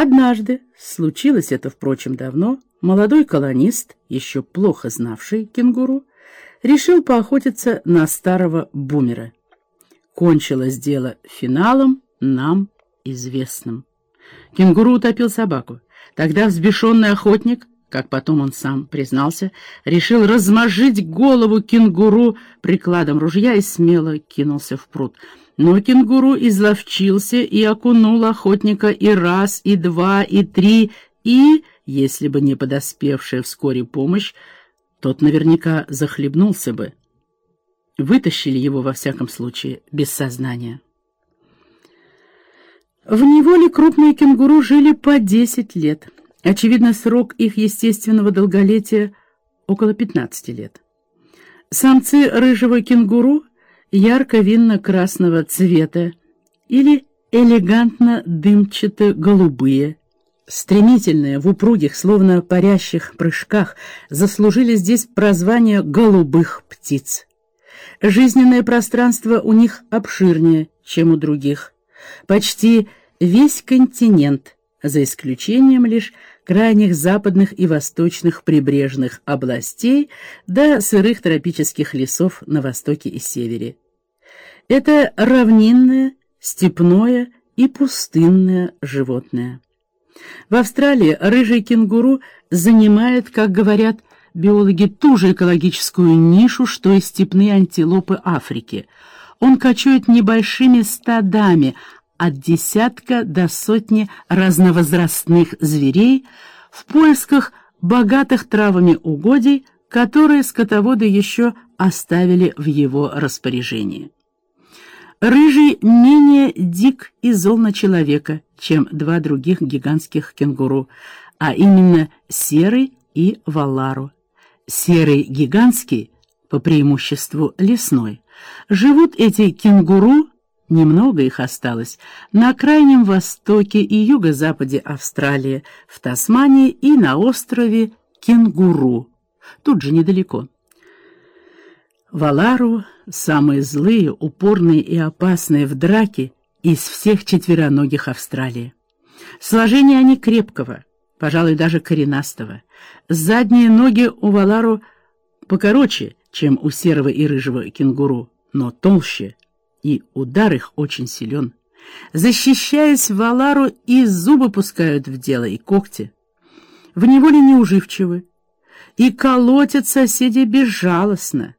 Однажды, случилось это, впрочем, давно, молодой колонист, еще плохо знавший кенгуру, решил поохотиться на старого бумера. Кончилось дело финалом, нам известным. Кенгуру утопил собаку. Тогда взбешенный охотник, как потом он сам признался, решил размажить голову кенгуру прикладом ружья и смело кинулся в пруд. Но кенгуру изловчился и окунул охотника и раз, и два, и три, и, если бы не подоспевшая вскоре помощь, тот наверняка захлебнулся бы. Вытащили его, во всяком случае, без сознания. В неволе крупные кенгуру жили по 10 лет. Очевидно, срок их естественного долголетия около 15 лет. Самцы рыжего кенгуру ярко-винно-красного цвета или элегантно-дымчато-голубые, стремительные, в упругих, словно парящих прыжках, заслужили здесь прозвание «голубых птиц». Жизненное пространство у них обширнее, чем у других. Почти весь континент, за исключением лишь крайних западных и восточных прибрежных областей до сырых тропических лесов на востоке и севере. Это равнинное, степное и пустынное животное. В Австралии рыжий кенгуру занимает, как говорят биологи, ту же экологическую нишу, что и степные антилопы Африки. Он кочует небольшими стадами, от десятка до сотни разновозрастных зверей в поисках богатых травами угодий, которые скотоводы еще оставили в его распоряжении. Рыжий менее дик и зол на человека, чем два других гигантских кенгуру, а именно серый и валару. Серый гигантский, по преимуществу лесной. Живут эти кенгуру Немного их осталось на крайнем востоке и юго-западе Австралии, в Тасмании и на острове Кенгуру, тут же недалеко. Валару — самые злые, упорные и опасные в драке из всех четвероногих Австралии. Сложение они крепкого, пожалуй, даже коренастого. Задние ноги у Валару покороче, чем у серого и рыжего кенгуру, но толще — и удар их очень силен. Защищаясь, Валару и зубы пускают в дело, и когти. В неволе неуживчивы, и колотят соседей безжалостно.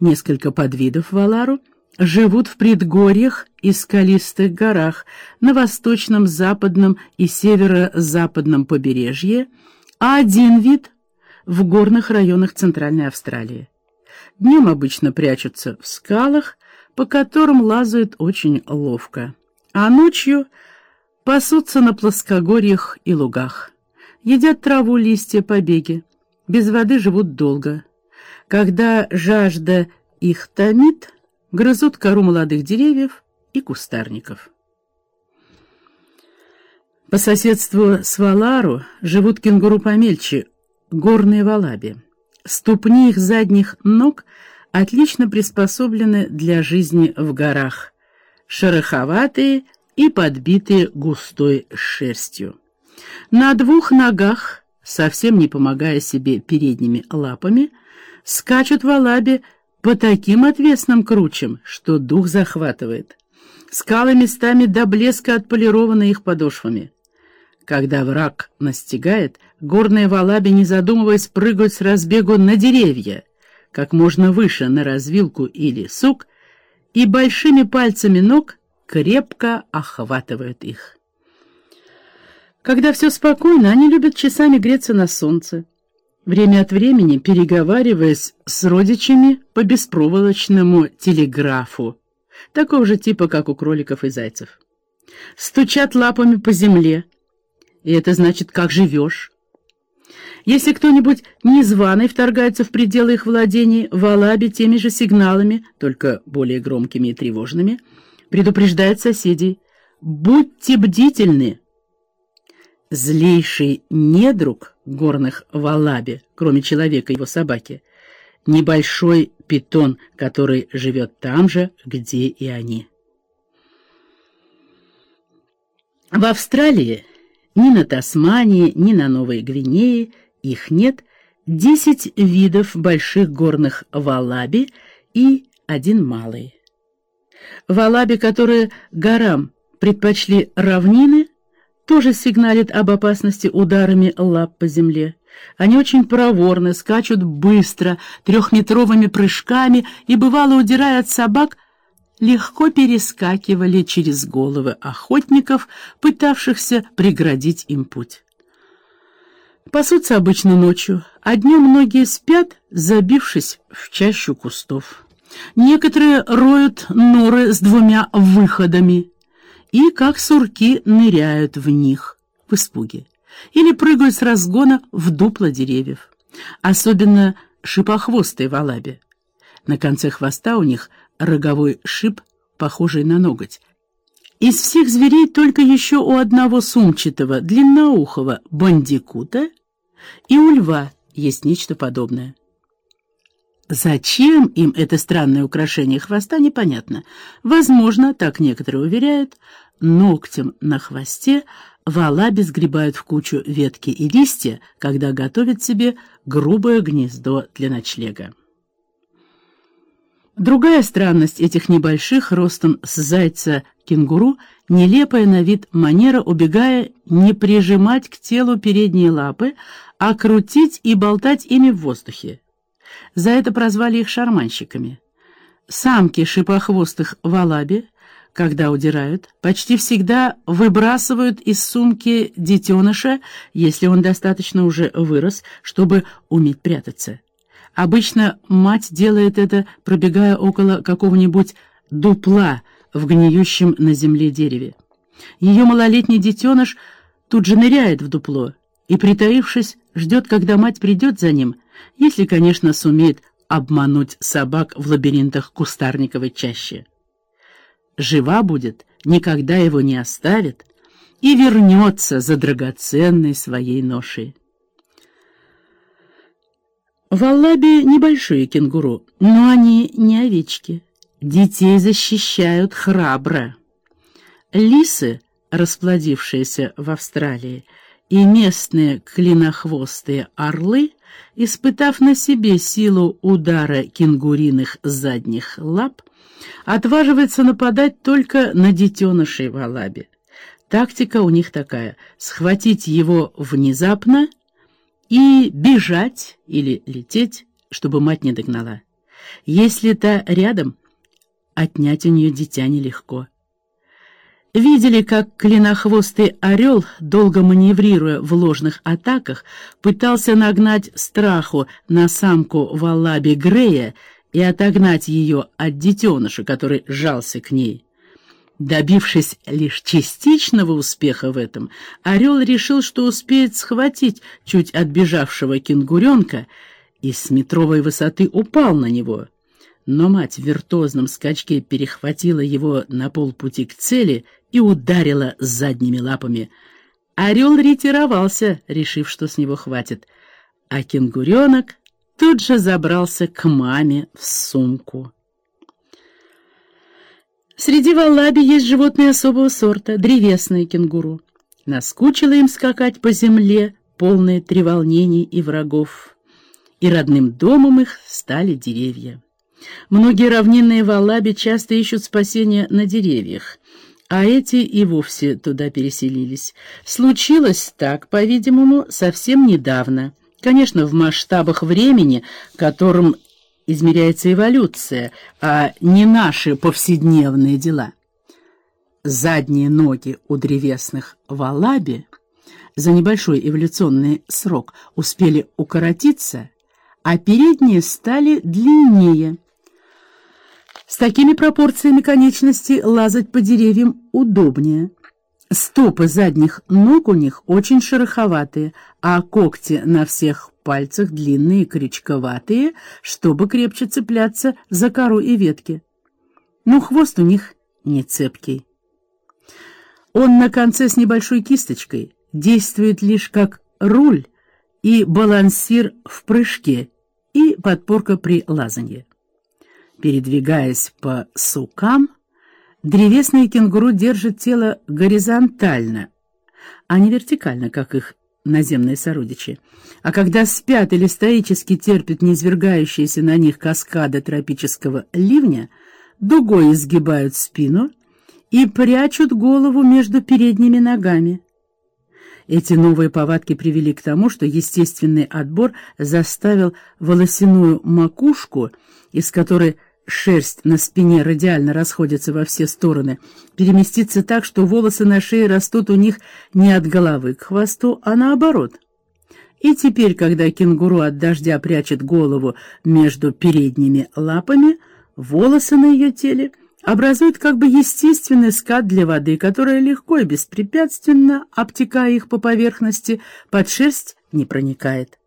Несколько подвидов Валару живут в предгорьях и скалистых горах на восточном, западном и северо-западном побережье, а один вид — в горных районах Центральной Австралии. Днем обычно прячутся в скалах, по которым лазают очень ловко, а ночью пасутся на плоскогорьях и лугах. Едят траву, листья, побеги. Без воды живут долго. Когда жажда их томит, грызут кору молодых деревьев и кустарников. По соседству с Валару живут кенгуру помельче, горные валаби. Ступни их задних ног — отлично приспособлены для жизни в горах, шероховатые и подбитые густой шерстью. На двух ногах, совсем не помогая себе передними лапами, скачут в алабе по таким отвесным кручам, что дух захватывает. Скалы местами до блеска отполированы их подошвами. Когда враг настигает, горные валаби, не задумываясь, прыгают с разбегу на деревья — как можно выше на развилку или сук и большими пальцами ног крепко охватывают их. Когда все спокойно, они любят часами греться на солнце, время от времени переговариваясь с родичами по беспроволочному телеграфу, такого же типа, как у кроликов и зайцев. Стучат лапами по земле, и это значит «как живешь?». Если кто-нибудь незваный вторгается в пределы их владений, в Алабе теми же сигналами, только более громкими и тревожными, предупреждает соседей «Будьте бдительны!» Злейший недруг горных в Алабе, кроме человека и его собаки, небольшой питон, который живет там же, где и они. В Австралии Ни на Тасмании, ни на Новой Гвинее их нет. Десять видов больших горных валаби и один малый. Валаби, которые горам предпочли равнины, тоже сигналят об опасности ударами лап по земле. Они очень проворны, скачут быстро, трехметровыми прыжками и, бывало, удирая от собак, легко перескакивали через головы охотников, пытавшихся преградить им путь. Пасутся обычно ночью, а днем многие спят, забившись в чащу кустов. Некоторые роют норы с двумя выходами и, как сурки, ныряют в них в испуге или прыгают с разгона в дупло деревьев. Особенно шипохвостые валаби. На конце хвоста у них роговой шип, похожий на ноготь. Из всех зверей только еще у одного сумчатого, длинноухого бандикута и у льва есть нечто подобное. Зачем им это странное украшение хвоста, непонятно. Возможно, так некоторые уверяют, ногтем на хвосте валаби сгребают в кучу ветки и листья, когда готовят себе грубое гнездо для ночлега. Другая странность этих небольших, ростом с зайца кенгуру, нелепая на вид манера, убегая, не прижимать к телу передние лапы, а крутить и болтать ими в воздухе. За это прозвали их шарманщиками. Самки шипохвостых валаби, когда удирают, почти всегда выбрасывают из сумки детеныша, если он достаточно уже вырос, чтобы уметь прятаться. Обычно мать делает это, пробегая около какого-нибудь дупла в гниющем на земле дереве. Ее малолетний детеныш тут же ныряет в дупло и, притаившись, ждет, когда мать придет за ним, если, конечно, сумеет обмануть собак в лабиринтах кустарниковой чащи. Жива будет, никогда его не оставит и вернется за драгоценной своей ношей. В небольшие кенгуру, но они не овечки. Детей защищают храбро. Лисы, расплодившиеся в Австралии, и местные клинохвостые орлы, испытав на себе силу удара кенгуриных задних лап, отваживаются нападать только на детенышей в. Тактика у них такая — схватить его внезапно — и бежать или лететь, чтобы мать не догнала. Если та рядом, отнять у нее дитя нелегко. Видели, как клинохвостый орел, долго маневрируя в ложных атаках, пытался нагнать страху на самку Валаби Грея и отогнать ее от детеныша, который жался к ней. Добившись лишь частичного успеха в этом, орел решил, что успеет схватить чуть отбежавшего кенгуренка и с метровой высоты упал на него. Но мать в виртуозном скачке перехватила его на полпути к цели и ударила задними лапами. Орел ретировался, решив, что с него хватит, а кенгуренок тут же забрался к маме в сумку. Среди валаби есть животные особого сорта, древесные кенгуру. Наскучило им скакать по земле, полные треволнений и врагов. И родным домом их стали деревья. Многие равнинные валаби часто ищут спасения на деревьях, а эти и вовсе туда переселились. Случилось так, по-видимому, совсем недавно. Конечно, в масштабах времени, которым измеряется эволюция, а не наши повседневные дела. Задние ноги у древесных валаби за небольшой эволюционный срок успели укоротиться, а передние стали длиннее. С такими пропорциями конечностей лазать по деревьям удобнее. Стопы задних ног у них очень шероховатые, а когти на всех пальцах длинные крючковатые, чтобы крепче цепляться за кору и ветки. Но хвост у них не цепкий. Он на конце с небольшой кисточкой, действует лишь как руль и балансир в прыжке и подпорка при лазанье. Передвигаясь по сукам, древесный кенгуру держит тело горизонтально, а не вертикально, как их наземные сородичи. А когда спят или стоически терпят неизвергающиеся на них каскады тропического ливня, дугой изгибают спину и прячут голову между передними ногами. Эти новые повадки привели к тому, что естественный отбор заставил волосяную макушку, из которой шерсть на спине радиально расходится во все стороны, переместиться так, что волосы на шее растут у них не от головы к хвосту, а наоборот. И теперь, когда кенгуру от дождя прячет голову между передними лапами, волосы на ее теле образуют как бы естественный скат для воды, которая легко и беспрепятственно, обтекая их по поверхности, под шерсть не проникает.